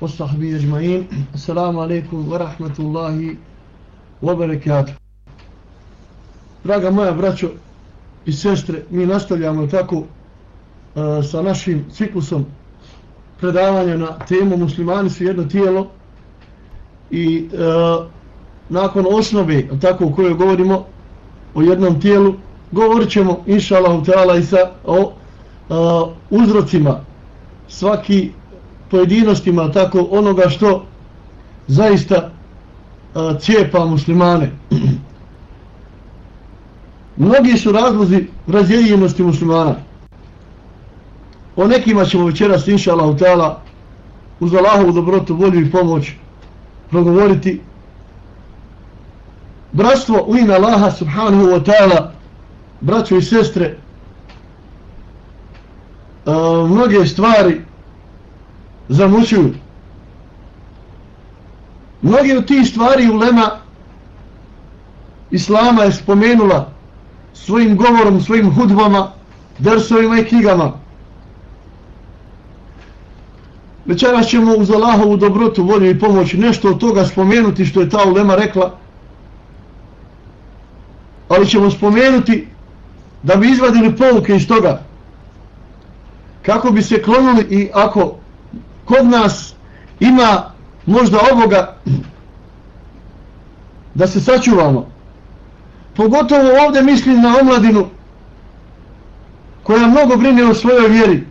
وصحبه أجمعين السلام عليكم ورحمة الله وبركاته Draga moja braćo i sestre, mi nastavljamo tako uh, sa našim ciklusom predavanja na temu muslimani su jedno tijelo i uh, nakon osnove tako u kojoj govorimo o jednom tijelu govorit ćemo inša Allah i sa o uh, uzrocima svaki pojedinostima tako onoga što zaista a, cijepa muslimane. Mnogi su razlozi razjedinjenosti muslimana. O nekima ćemo večeras inša Allah uz Allahovu dobrotu, volju i pomoć progovoriti. Bratstvo u ime Allaha subhanahu wa ta'ala braćo i sestre a, mnoge stvari zamućuju. Mnoge od tih stvari ulema Islama je spomenula svojim govorom, svojim hudbama dersovima i knjigama. Večeras ćemo uz Allahovu dobrotu, volju i pomoć nešto od toga spomenuti što je ta ulema rekla ali ćemo spomenuti da bi izvadili poluke iz toga kako bi se klonuli i ako kod nas ima možda ovoga da se sačuvamo. Pogotovo ovdje mislim na omladinu koja mnogo brine o svojoj vjeri.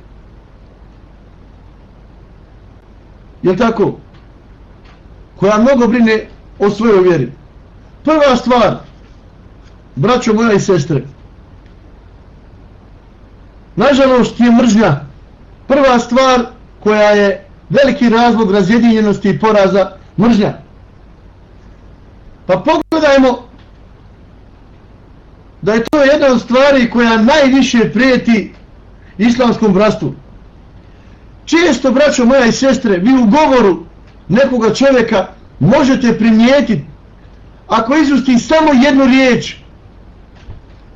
Je tako? Koja mnogo brine o svojoj vjeri. Prva stvar braćo moja i sestre nažalost je mržnja prva stvar koja je veliki razlog razjedinjenosti i poraza mržnja. Pa pogledajmo da je to jedna od stvari koja najviše prijeti islamskom bratstvu. Često braćo moja i sestre vi u govoru nekoga čovjeka možete primijetiti ako izusti samo jednu riječ.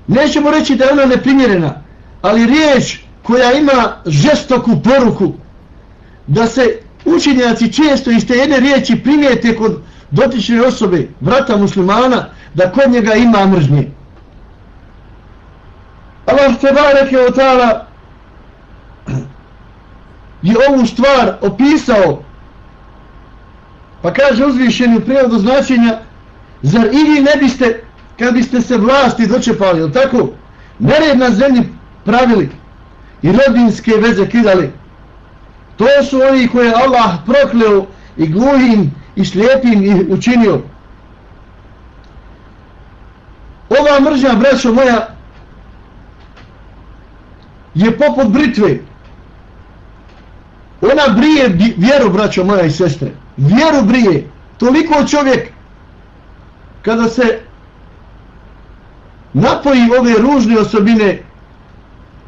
Nećemo reći da je ona neprimjerena ali riječ koja ima žestoku poruku da se učenjaci često iz te jedne riječi primijete kod dotične osobe, vrata muslimana, da kod njega ima mržnje. Allah te bareke o ta'ala je ovu stvar opisao pa kaže uzvišeni u prijevodu značenja zar i vi ne biste kad biste se vlasti dočepali, ili tako? Nered na zemlji pravili i rodinske veze kidali. To su oni koje Allah prokleo i gluhim i slijepim ih učinio. Ova mržnja, braćo moja, je poput britve. Ona brije vjeru, braćo moja i sestre. Vjeru brije. Toliko čovjek kada se napoji ove ružne osobine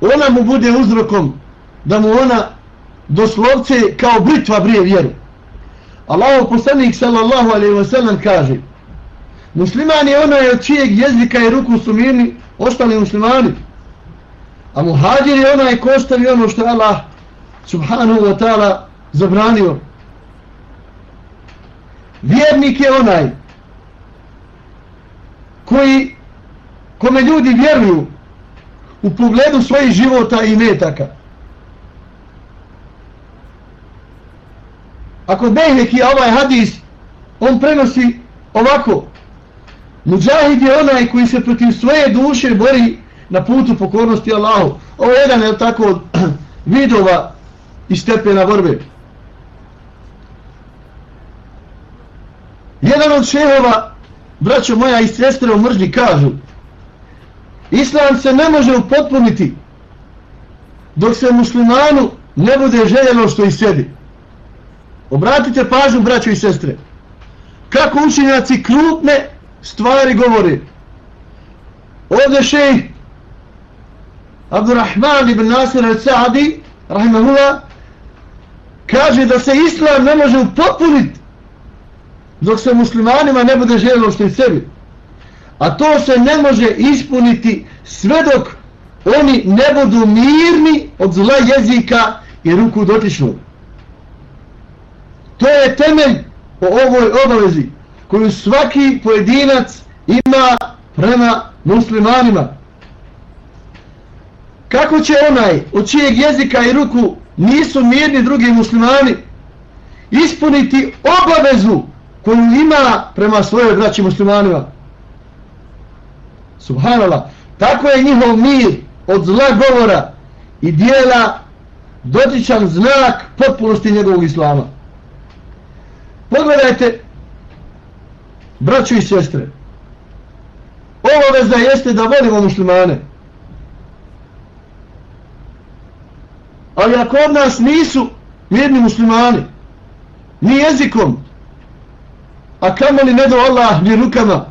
ona mu bude uzrokom da mu ona doslovce kao britva brije vjeru Allahu poslanik sallallahu alaihi wa sallam kaže musliman je onaj od čijeg jezika i ruku su mirni ostali muslimani a muhađir je onaj ko ostavi ono što Allah subhanahu wa ta'ala zabranio vjernik je onaj koji kome ljudi vjeruju u pogledu svojih života i metaka. Ako Bejheki ovaj hadis, on prenosi ovako. Mujahid je onaj koji se protiv svoje duše bori na putu pokornosti Allahu. Ovo je jedan je tako vidova i stepena borbe. Jedan od šehova, braćo moja i sestre u mržnji, kažu Islam se ne može upotpuniti dok se muslimanu ne bude željeno što i sebi. Obratite pažnju, braćo i sestre. Kako učenjaci krupne stvari govore. Ovdje šej Abdurrahman ibn Nasir al-Sa'adi rahimahullah kaže da se Islam ne može upotpuniti dok se muslimanima ne bude željelo što i sebi. A to se ne može ispuniti sve dok oni ne budu mirni od zla jezika i ruku dotičnog. To je temelj o ovoj obavezi koju svaki pojedinac ima prema muslimanima. Kako će onaj od čijeg jezika i ruku nisu mirni drugi muslimani ispuniti obavezu koju ima prema svojoj braći muslimanima? Subhanallah. Tako je njihov mir od zla govora i dijela dotičan znak potpunosti njegovog islama. Pogledajte, braću i sestre, ovo jeste da volimo muslimane. Ali ako od nas nisu mirni muslimani, ni jezikom, a kamo li ne do Allah ni rukama,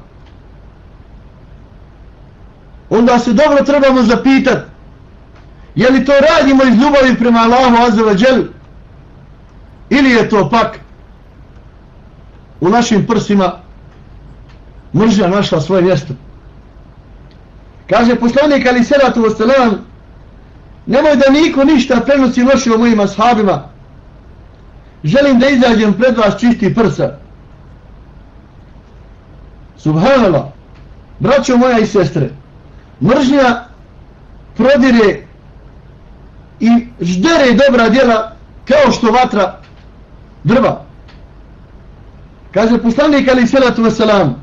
onda se dobro trebamo zapitati je li to radimo iz ljubavi prema Allahu Azza džel ili je to pak u našim prsima mržnja našla svoje mjesto. Kaže poslanik ali salatu wasalam nemoj da niko ništa prenosi loše o mojim ashabima želim da izađem pred vas čisti prsa. Subhanallah braćo moja i sestre mržnja prodire i ždere dobra djela kao što vatra drva. Kaže poslanik ali salatu wasalam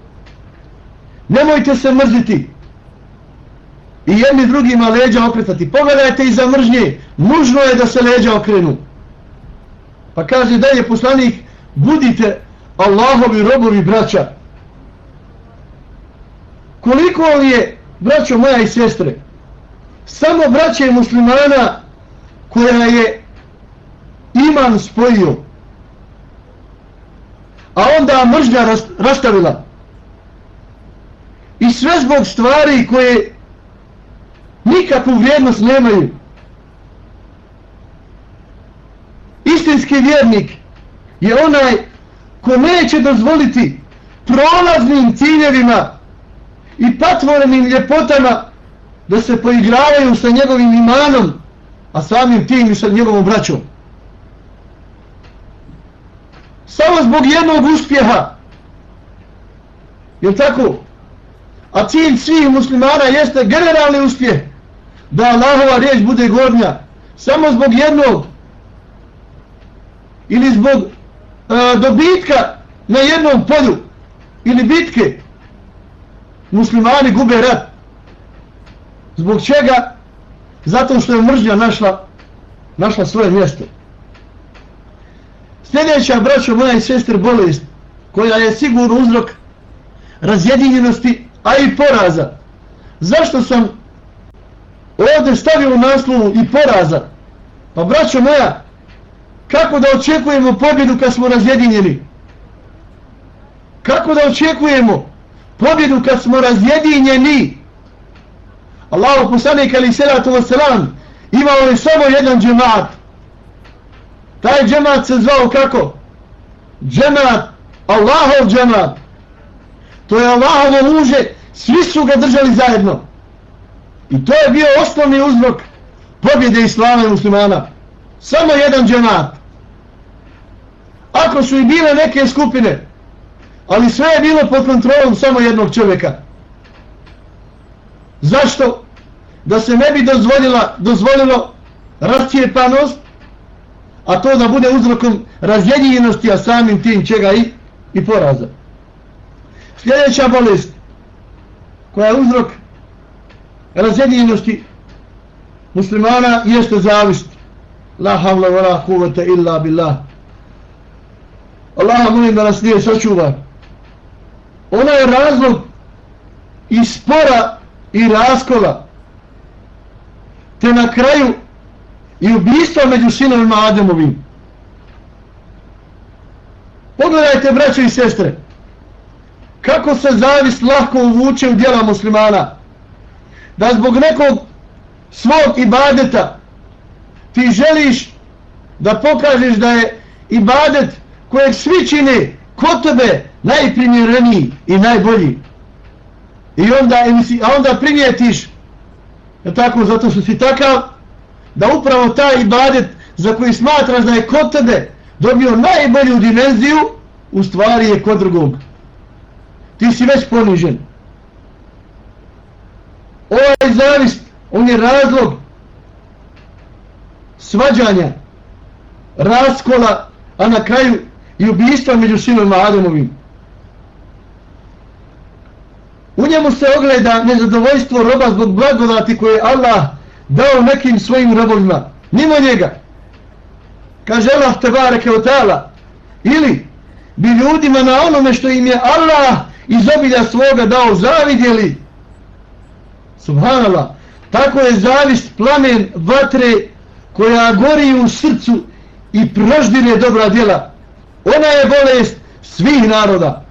nemojte se mrziti i jedni drugima leđa okretati. Pogledajte iza mržnje, nužno je da se leđa okrenu. Pa kaže dalje poslanik budite Allahovi robovi braća. Koliko li je braćo moja i sestre samo braće muslimana koja je iman spojio a onda mržnja rastavila i sve zbog stvari koje nikakvu vrijednost nemaju istinski vjernik je onaj ko neće dozvoliti prolaznim ciljevima i patvorenim ljepotama da se poigravaju sa njegovim imanom a samim tim i sa njegovom braćom. Samo zbog jednog uspjeha. Jel tako? A cilj svih muslimana jeste generalni uspjeh. Da Allahova riječ bude gornja. Samo zbog jednog. Ili zbog e, dobitka na jednom polju. Ili bitke. Muslimani gube rat. Zbog čega? Zato što je mržnja našla, našla svoje mjesto. Sljedeća, braćo moja i sestre, bolest, koja je sigurno uzrok razjedinjenosti, a i poraza. Zašto sam ovdje stavio u naslovu i poraza? Pa, braćo moja, kako da očekujemo pobjedu kad smo razjedinjeni? Kako da očekujemo pobjedu kad smo razjedinjeni? Allahu poslanik ali salatu wasalam imao je samo jedan džemat. Taj džemat se zvao kako? Džemat, Allahov džemat. To je Allahovo muže, svi su ga držali zajedno. I to je bio osnovni uzrok pobjede islama i muslimana. Samo jedan džemat. Ako su i bile neke skupine, ali sve je bilo pod kontrolom samo jednog čovjeka. Zašto? Da se ne bi dozvolila, dozvolilo razcijepanost, a to da bude uzrokom razjedinjenosti, a samim tim čega i, i poraza. Sljedeća bolest, koja je uzrok razjedinjenosti muslimana, jeste zavist. La havla wa la huvata illa billah. Allah molim da nas nije sačuva. Ona je razlog i spora i raskola te na kraju i ubistva među sinovima Ademovim. Pogledajte, braće i sestre, kako se zavis lahko uvuče u djela muslimana, da zbog nekog svog ibadeta ti želiš da pokažeš da je ibadet kojeg svi čine kod tebe najprimjereniji i najbolji. I onda, a onda primijetiš, je tako, zato što si takav, da upravo taj ibadet za koji smatraš da je kod tebe dobio najbolju dimenziju, u stvari je kod drugog. Ti si već ponižen. Ovaj zavist, on je razlog svađanja, raskola, a na kraju i ubijstva među sinovima Ademovim. U njemu se ogleda nezadovoljstvo roba zbog blagodati koje Allah dao nekim svojim robovima. Mimo njega. Kaže Allah te bareke od. Ili bi ljudima na onome što im je Allah iz obilja svoga dao zavidjeli. Subhanallah. Tako je zavist plamen vatre koja gori u srcu i proždire dobra djela. Ona je bolest svih naroda.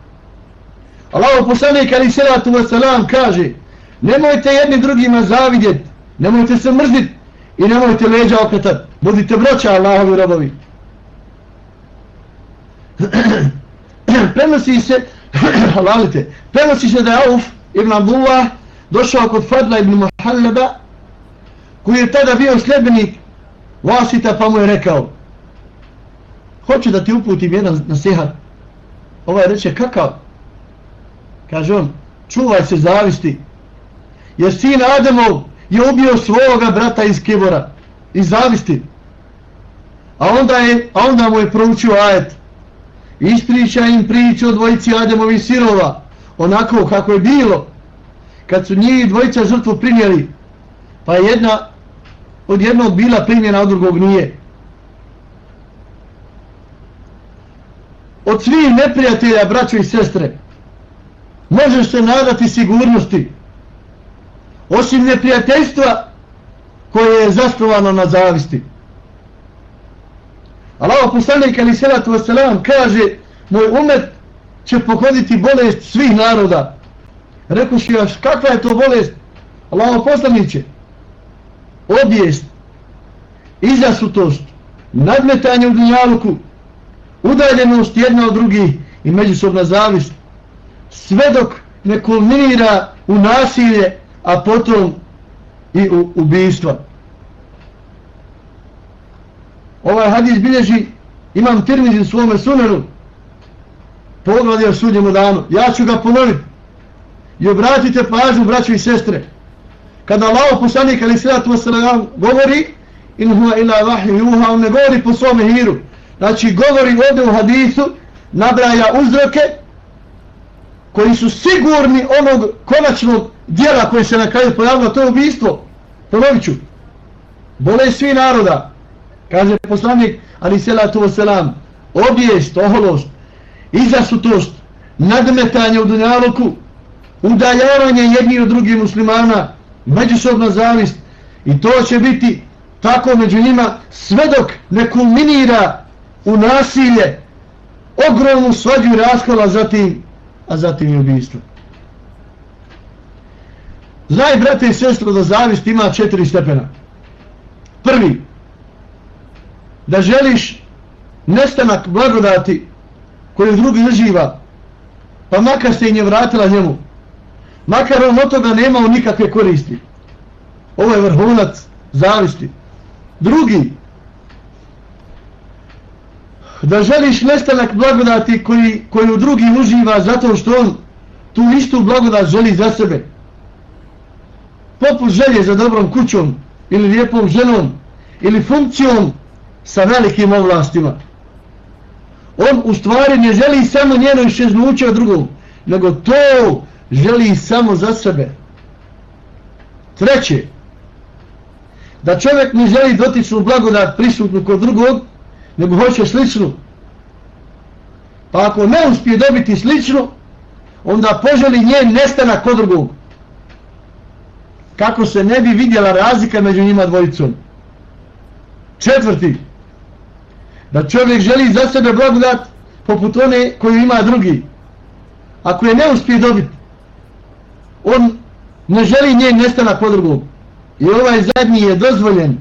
Allah poslanik ali salatu wasalam kaže nemojte jedni drugima zavidjeti, nemojte se mrziti i nemojte leđa okretat. Budite braća Allahovi robovi. prenosi se halalite, prenosi se da je Auf ibn Abdullah došao kod Fadla ibn Muhallaba koji je tada bio sljedbenik Vasita pa mu je rekao hoću da ti uputim jedan nasihat ovaj reče kakav kaže on čuvaj se zavisti jer sin Ademov je ubio svoga brata iz Kibora iz zavisti a onda, je, a onda mu je proučio ajet ispriča im priču o dvojici Ademovi sirova onako kako je bilo kad su njih dvojica žrtvu primjeli pa jedna od jednog bila primjena, od drugog nije. Od svih neprijatelja, braćo i sestre, možeš se nadati sigurnosti, osim neprijateljstva koje je zasnovano na zavisti. Allah poslanik ali salatu wasalam kaže moj umet će pohoditi bolest svih naroda. Rekuš još kakva je to bolest? Allah poslaniće Objest, izasutost, nadmetanje u dunjaluku, udaljenost jedna od drugih i međusobna zavist, sve dok ne kulminira u nasilje, a potom i u ubijstva. Ovaj hadis bilježi imam Tirmizi u svome suneru pogladi o sudnjemu danu. Ja ću ga ponoviti. I obratite pažnju, braćo i sestre, kada Allah poslanik ali sallatu wasallam govori in huwa ila vahju juha, on ne govori po svome hiru. Znači govori ovdje u hadisu, nabraja uzroke koji su sigurni onog konačnog dijela koje se na kraju pojavilo, to je ubijstvo. Ponovit ću. Bole svi naroda, kaže poslanik ali sallatu wasallam, obijest, oholost, izasutost, nadmetanje u dunjaluku, udaljavanje jedni od drugih muslimana, međusobna zavist i to će biti tako među njima sve dok ne kulminira u nasilje ogromnu svađu i raskola zatim, a zatim i ubijstvo. Znaj, brate i sestro, da zavist ima četiri stepena. Prvi, da želiš nestanak blagodati koju drugi uživa, pa makar se i nje vratila njemu, makar on od toga nemao nikakve koristi. Ovo je vrhunac zavisti. Drugi, da želiš nestanak blagodati koji, koji drugi uživa zato što on tu istu blagodat želi za sebe. Poput želje za dobrom kućom ili lijepom ženom ili funkcijom sa velikim ovlastima. On u stvari ne želi samo njeno išeznuće od drugog, nego to želi samo za sebe. Treće, da čovjek ne želi dotičnu blagodat prisutnu kod drugog, nego hoće sličnu. Pa ako ne uspije dobiti sličnu, onda poželi njen nestanak kod drugog. Kako se ne bi vidjela razlika među njima dvojicom. Četvrti, da čovjek želi za sebe blagodat poput one koju ima drugi. Ako je ne uspije dobiti, on ne želi njen nestanak kod. I ovaj zadnji je dozvoljen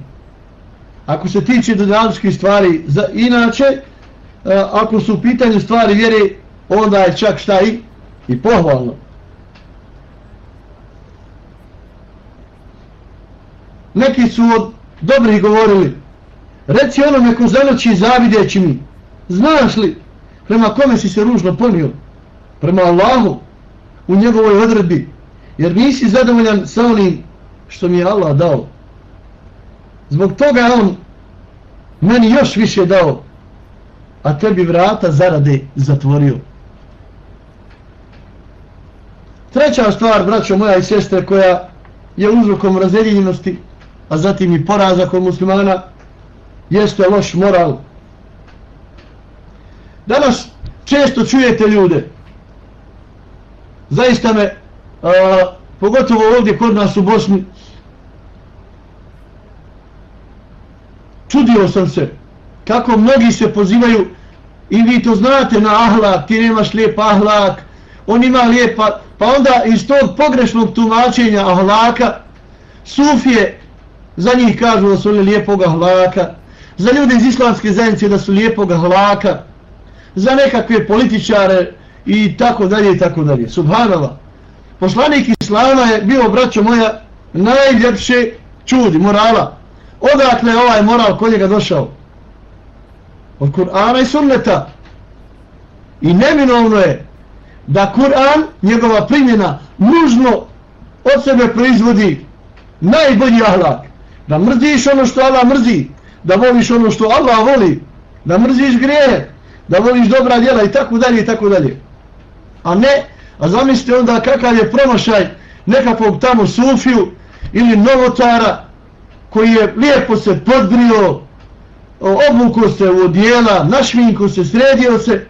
ako se tiče dodaličkih stvari. Za, inače, e, ako su u pitanju stvari vjere, onda je čak šta i, i pohvalno. Neki su od dobrih govorili, reci onome ko zanoći zavideći mi, Znaš li prema kome si se ružno ponio? Prema Allahu u njegovoj odredbi. Jer nisi zadovoljan sa onim što mi je Allah dao. Zbog toga je on meni još više dao, a tebi vrata zarade zatvorio. Treća stvar, braćo moja i sestre, koja je uzrokom razjedinjenosti, a zatim i poraza kod muslimana, jeste loš moral. Danas često čujete ljude, zaista me, a, pogotovo ovdje kod nas u Bosni, čudio sam se kako mnogi se pozivaju i vi to znate na ahlak, ti nemaš lijep ahlak, on ima lijepa, pa onda iz tog pogrešnog tumačenja ahlaka, sufije za njih kažu da su oni lijepog ahlaka, za ljude iz islamske zajednice da su lijepog ahlaka, za nekakve političare i tako dalje i tako dalje. Subhanallah. Poslanik Islama je bio, braćo moja, najljepše čudi, morala. Odakle je ovaj moral kod njega došao? Od Kur'ana i sunneta. I neminovno je da Kur'an, njegova primjena, nužno od sebe proizvodi najbolji ahlak. Da mrziš ono što Allah mrzi, da voliš ono što Allah voli, da mrziš grijehe, da voliš dobra djela i tako dalje i tako dalje. A ne, a zamislite onda kakav je promašaj nekakvog tamo sufiju ili novotara koji je lijepo se podbrio, obuko se u odijela, našminko se, sredio se,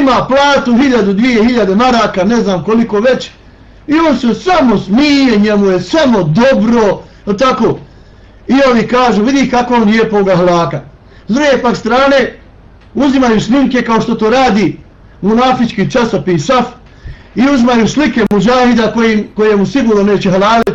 ima platu hiljadu, dvije hiljade maraka, ne znam koliko već, i on se samo smije, njemu je samo dobro, tako. I ovi kažu, vidi kako on lijepoga hlaka. S druge pak strane, uzimaju snimke kao što to radi munafički časopis SAF i uzimaju slike mužahida koji, koje mu sigurno neće halalit,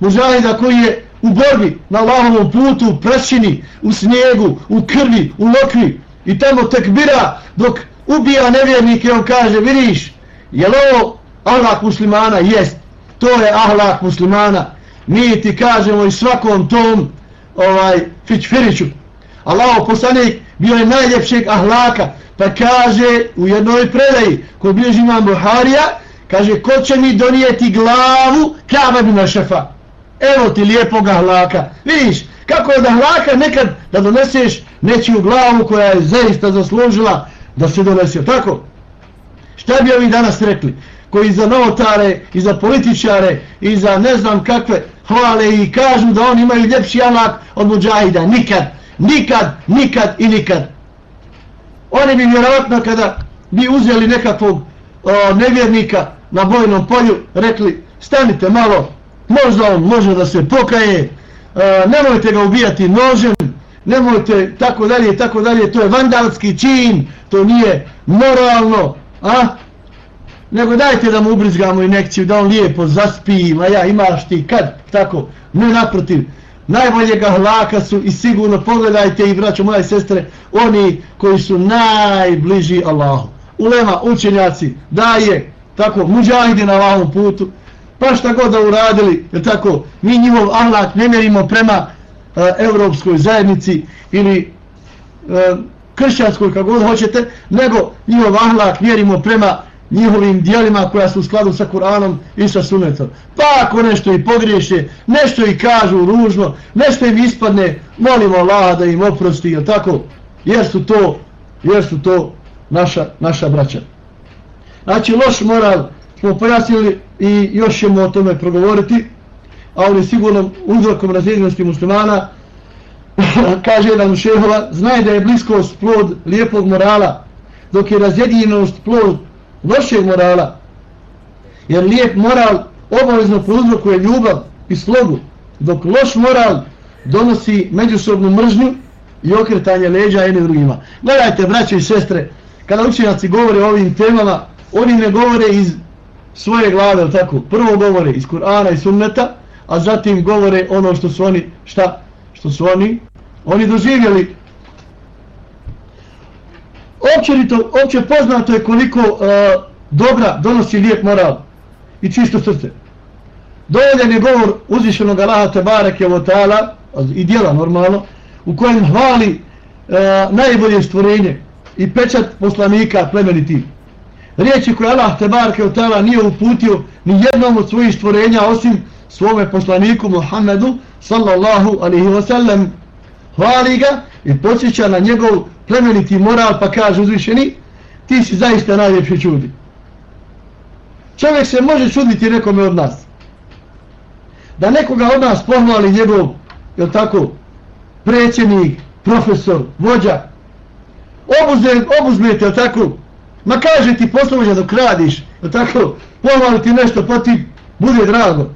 mužahida koji je u borbi na Allahovom putu, u prašini, u snijegu, u krvi, u lokvi i tamo tekbira dok ubija nevjernike, on kaže, vidiš, je li ovo ahlak muslimana? Jest, to je ahlak muslimana. Mi ti kažemo i svakom tom ovaj, fićfiriću. Allaho poslanik bio je najljepšeg ahlaka, pa kaže u jednoj predaji ko bilježi imam Buharija, kaže, ko će mi donijeti glavu Kaaba bin Ašefa? evo ti lijepog ahlaka. Vidiš, kako je od ahlaka nekad da doneseš nečiju glavu koja je zaista zaslužila da se donese. Tako? Šta bi ovi danas rekli? Koji za novotare i za političare i za ne znam kakve hvale i kažu da oni imaju ljepši anak od muđahida. Nikad, nikad, nikad i nikad. Oni bi vjerovatno kada bi uzeli nekakvog o, nevjernika na bojnom polju, rekli, stanite malo, možda on može da se pokaje, e, nemojte ga ubijati nožem, nemojte tako dalje i tako dalje, to je vandalski čin, to nije moralno, a? Nego dajte da mu ubrizgamo inekciju, da on lijepo zaspi, ma ja imaš ti kad, tako, ne naprotiv, najboljega hlaka su i sigurno pogledajte i braćo moje sestre, oni koji su najbliži Allahu. Ulema, učenjaci, daje, tako, muđahidi na Allahom putu, pa šta god da uradili, je tako, mi njihov ahlak ne mjerimo prema e, evropskoj zajednici ili e, kršćanskoj, kako god hoćete, nego njihov ahlak mjerimo prema njihovim dijelima koja su u skladu sa Kur'anom i sa sunetom. Pa ako nešto i pogriješe, nešto i kažu ružno, nešto im ispadne, molimo Allah da im oprosti, jel tako, jer su to, jer su to naša, naša braća. Znači, loš moral, smo pojasnili i još ćemo o tome progovoriti, a on je sigurno uzrokom razjednosti muslimana, kaže jedan šehova, znaje da je bliskost plod lijepog morala, dok je razjedinjenost plod lošeg morala, jer lijep moral obavezno prouzrokuje ljubav i slogu, dok loš moral donosi međusobnu mržnju i okretanje leđa jedne drugima. Gledajte, braće i sestre, kada učenjaci govore o ovim temama, oni ne govore iz svoje glave, tako, prvo govore iz Kur'ana i Sunneta, a zatim govore ono što su oni, šta, što su oni, oni doživjeli općenito, opće poznato je koliko uh, dobra donosi lijep moral i čisto srce. Dovoljen je govor uzvišenog Allaha Tebareke Votala, i dijela normalno, u kojem hvali uh, najbolje stvorenje, i pečat poslanika plemeniti. Riječi koje Allah te barke od nije uputio ni jednom od svojih stvorenja osim svome poslaniku Muhammedu sallallahu alihi wasallam hvali ga i posjeća na njegov plemeniti moral pa kaže uzvišeni ti si zaista najljepši čudi. Čovjek se može čuditi nekome od nas. Da nekoga od nas pohvali njegov, jel tako, prećenik, profesor, vođa, obuzme, obuzme te, jel tako, ma kaže ti poslovođa dok radiš, jel tako, pohvali ti nešto, pa ti bude drago.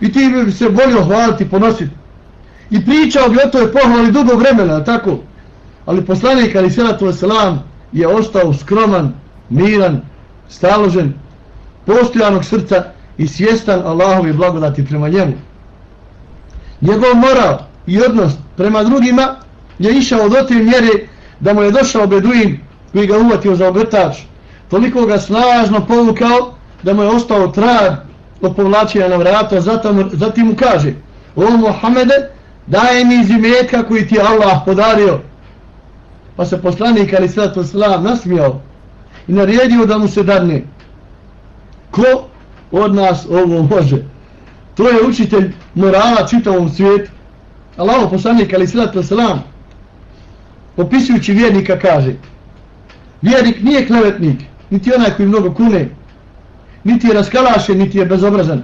I ti bi se volio hvaliti, ponositi. I pričao bi o toj pohvali dugo vremena, tako, ali poslanik, ali Selatu Veselam je ostao skroman, miran, staložen, postojanog srca i svjestan Allahovi blagodati prema njemu. Njegov moral i odnos prema drugima je išao do te mjere da mu je došao Beduin koji ga uvatio za ogrtač. Toliko ga snažno povukao da mu je ostao trag od povlačenja na vrata. Zatim, zatim mu kaže, o Muhammede, daj mi zimetka koji ti je Allah podario. Pa se poslanik ali sada to slav nasmijao i naredio da mu se darne. Ko od nas ovo može? To je učitelj morala čitavom svijetu. Allah poslanik ali sallatu slav opisujući vjernika kaže vjernik nije klevetnik niti onaj koji mnogo kune niti je raskalašen niti je bezobrazan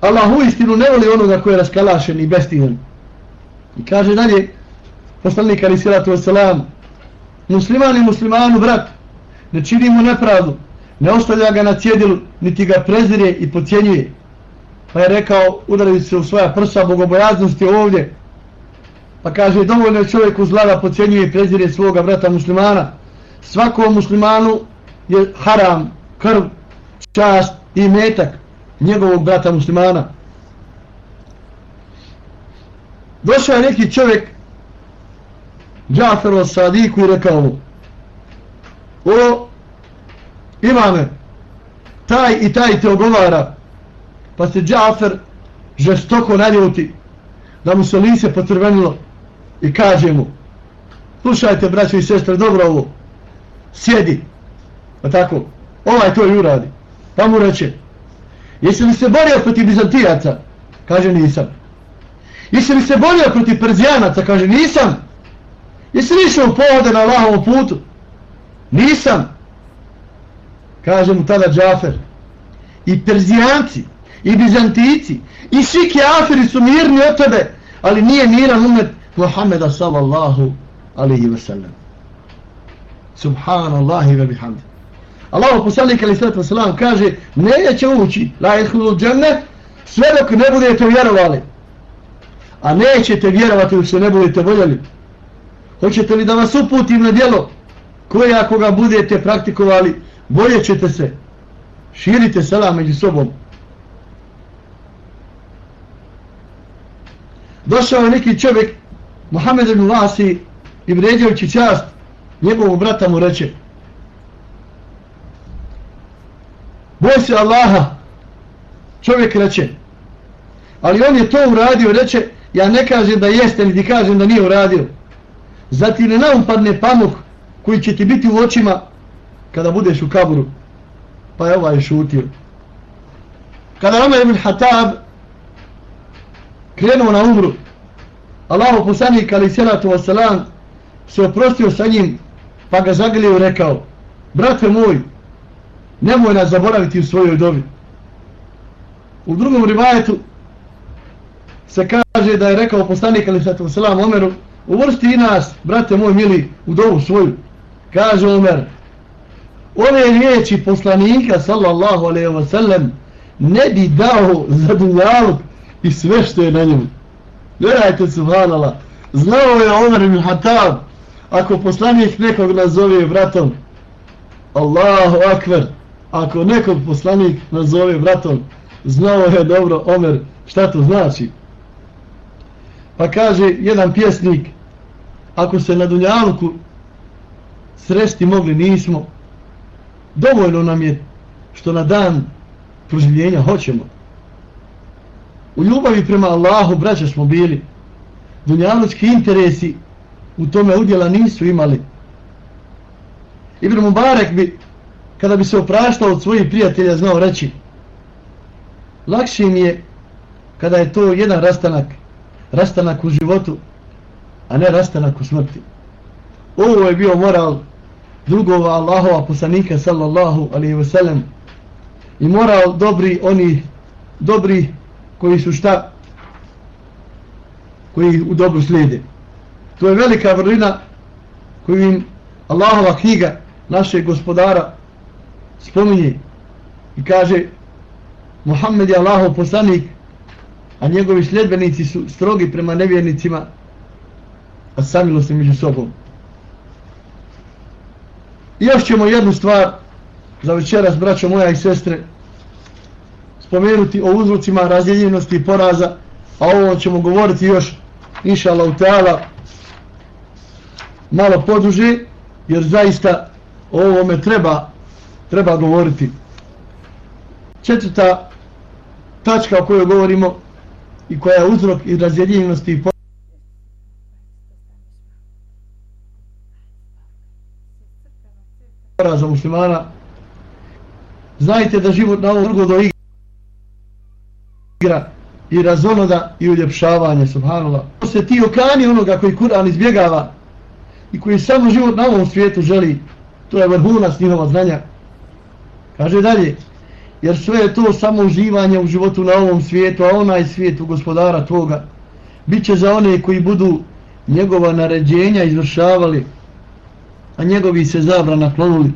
Allah u istinu ne voli onoga koji je raskalašen i bestihan i kaže dalje poslanik ali salatu wasalam musliman i muslimanu brat ne čini mu nepravdu ne ostavlja ga na cjedilu, niti ga prezire i pocijenjuje. Pa je rekao, udarajući se u svoja prsa bogobojaznosti ovdje, pa kaže, dovoljno je čovjek uz zlada pocijenjuje i prezire svoga brata muslimana. Svakom muslimanu je haram, krv, čast i metak njegovog brata muslimana. Došao je neki čovjek, Džafer al-Sadiku i rekao mu, o imame, taj i taj te ogovara, pa se Džafer žestoko naljuti, da mu se lice potrvenilo i kaže mu, slušajte braćo i sestre, dobro ovo, sjedi, pa tako, ovaj to i uradi, pa mu reče, jesi li se borio protiv Bizantijaca? Kaže, nisam. Jesi li se borio protiv Perzijanaca? Kaže, nisam. Jesi li išao povode na Allahovom putu? Nisam kaže mu tada Džafer, i Perzijanci, i Bizantici, i svi kjafiri su mirni od tebe, ali nije miran umet Muhammeda sallallahu alaihi wa sallam. Subhanallahi wa bihamdi. Allah poslanik alaihi sallatu wa sallam kaže, neće ući, la ihlu dženne, sve dok ne budete vjerovali. A nećete vjerovati dok se ne budete voljeli. Hoćete li da vas uputim na djelo koje ako ga budete praktikovali, bolje ćete se, širite selam među sobom. Došao je neki čovjek, Mohamed ibn Lasi, i vređajući čast, njegovu brata mu reče, boj se Allaha, čovjek reče, ali on je to uradio, reče, ja ne kažem da jeste, niti kažem da nije uradio. Zatim ne naumpadne pamuk koji će ti biti u očima kada budeš u kaburu. Pa je ovaj šutio. Kada Omer ibn Hatab krenuo na umru Allah poslanik ali salatu wasalam se oprostio sa njim pa ga zagrlio i rekao brate moj nemoj nas zaboraviti u svojoj dobi. U drugom rivajetu se kaže da je rekao poslanik ali salatu wasalam Omeru uvrsti i nas brate moj mili u dovu svoju kaže Omer ove riječi poslanika sallallahu alaihi wa sallam ne bi dao za dunjaluk i sve što je na njemu. Gledajte subhanala, znao je Omer ibn Hatab, ako poslanik nekog nazove bratom, Allahu akver, ako nekog poslanik nazove bratom, znao je dobro Omer, šta to znači? Pa kaže jedan pjesnik, ako se na dunjaluku sresti mogli nismo, dovoljno nam je što na dan proživljenja hoćemo. U ljubavi prema Allahu, braća, smo bili. Dunjalučki interesi u tome udjela nisu imali. Ibn Mubarak bi, kada bi se opraštao od svojih prijatelja, znao reći lakše mi je kada je to jedan rastanak, rastanak u životu, a ne rastanak u smrti. Ovo je bio moral drugova Allahova poslanika sallallahu alaihi wa sallam i moral dobri oni dobri koji su šta koji u dobru slijede. To je velika vrlina koju im Allahova knjiga našeg gospodara spominje i kaže Muhammed je Allahov poslanik a njegovi sljedbenici su strogi prema nevjernicima a samilo se među sobom. I još ćemo jednu stvar za večeras, braćo moja i sestre, spomenuti o uzrocima razdjeljenosti i poraza, a ovo ćemo govoriti još, inša Allah, malo poduže, jer zaista o ovome treba, treba govoriti. Četvrta tačka o kojoj govorimo i koja je uzrok i razdjeljenosti i poraza muslimana. Znajte da život na ovom drugo do igra i razonoda i uljepšavanje, subhanallah. To se ti okani onoga koji Kur'an izbjegava i koji samo život na ovom svijetu želi, to je vrhunac njihova znanja. Kaže dalje, jer sve je to samo uživanje u životu na ovom svijetu, a onaj svijet u gospodara tvoga. bit će za one koji budu njegova naređenja izvršavali, a njegovi se zabrana klonuli.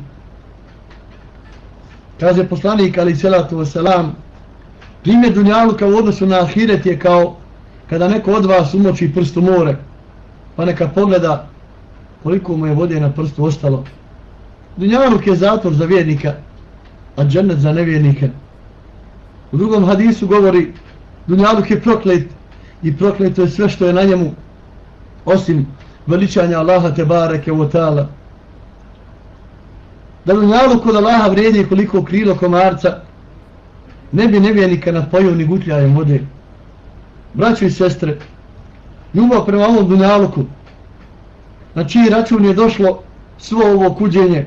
Kaže poslanik, ali selatu wasalam, primjer dunjaluka u odnosu na ahiret je kao kada neko od vas umoči prst u more, pa neka pogleda koliko mu je vode na prstu ostalo. Dunjaluk je zatvor za vjernika, a džennet za nevjernike. U drugom hadisu govori Dunjaluk je proklet i prokleto je sve što je na njemu osim veličanja Allaha te bareke u ta'ala. Da dunjalu kod Allaha vredi koliko krilo komarca ne bi nevjenika napojio ni gutljajem vode. Braćo i sestre, ljubav prema ovom Dunjaluku na čiji račun je došlo svo ovo kuđenje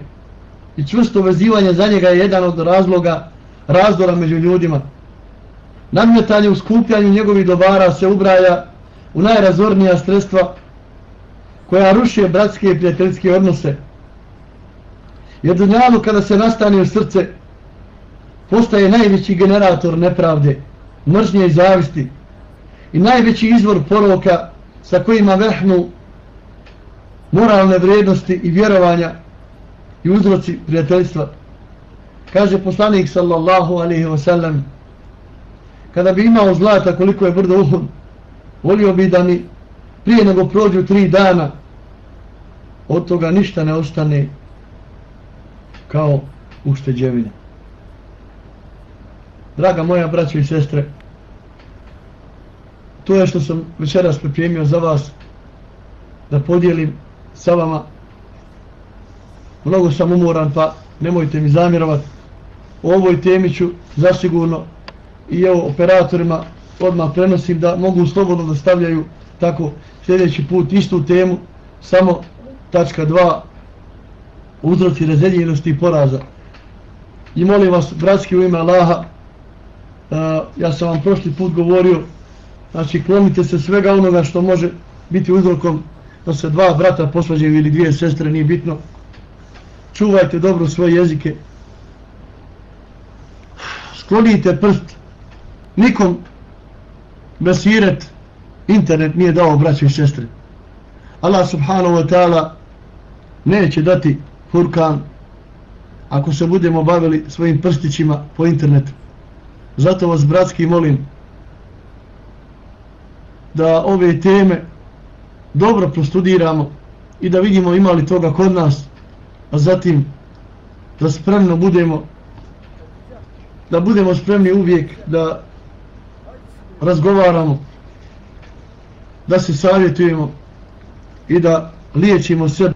i čvrsto vezivanje za njega je jedan od razloga razdora među ljudima. Nadmetanje u skupljanju njegovih dobara se ubraja u najrazornija sredstva koja rušuje bratske i prijateljske odnose. Jer dunjalu kada se nastane u srce postaje najveći generator nepravde, mržnje i zavisti i najveći izvor poroka sa kojima vrhnu moralne vrijednosti i vjerovanja i uzroci prijateljstva. Kaže poslanik sallallahu alaihi wa sallam kada bi imao zlata koliko je brdo uhun, volio bi da mi prije nego prođu tri dana od toga ništa ne ostane kao ušteđevine. Draga moja braća i sestre, to je što sam večeras pripremio za vas da podijelim sa vama. Mnogo sam umoran, pa nemojte mi zamjerovati. O ovoj temi ću zasigurno i evo operatorima odmah prenosim da mogu slobodno da stavljaju tako sljedeći put istu temu, samo tačka 2 uzroci rezeljenosti i poraza. I molim vas, bratski u ime Allaha, uh, ja sam vam prošli put govorio, znači klonite se svega onoga što može biti uzrokom da se dva brata posvađaju ili dvije sestre, nije bitno. Čuvajte dobro svoje jezike. Sklonite prst. Nikom besiret internet nije dao braće i sestre. Allah subhanahu wa ta'ala neće dati furkan ako se budemo bavili svojim prstićima po internetu. Zato vas bratski molim da ove teme dobro prostudiramo i da vidimo ima li toga kod nas, a zatim da spremno budemo da budemo spremni uvijek da razgovaramo da se savjetujemo i da liječimo sve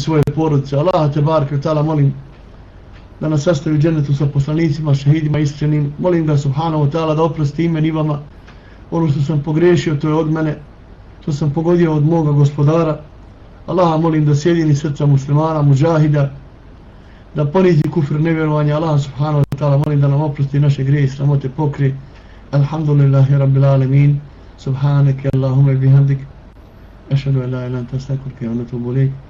svoje porodice. Allah te barke ta'ala molim da nas sastavi u džennetu sa poslanicima, šehidima iskrenim. Molim ga subhanahu ta'ala da oprosti imen i vama. Ono što sam pogrešio to je od mene što sam pogodio od moga gospodara. Allaha molim da sjedini srca muslimana, muđahida, da ponizi kufr nevjerovanja. Allaha subhanahu ta'ala molim da nam oprosti naše greje i sramote pokri. Alhamdulillahi rabbil alemin. Subhanake Allahume bihamdik. Ašadu an la anta tasnakurke wa natubu lijek.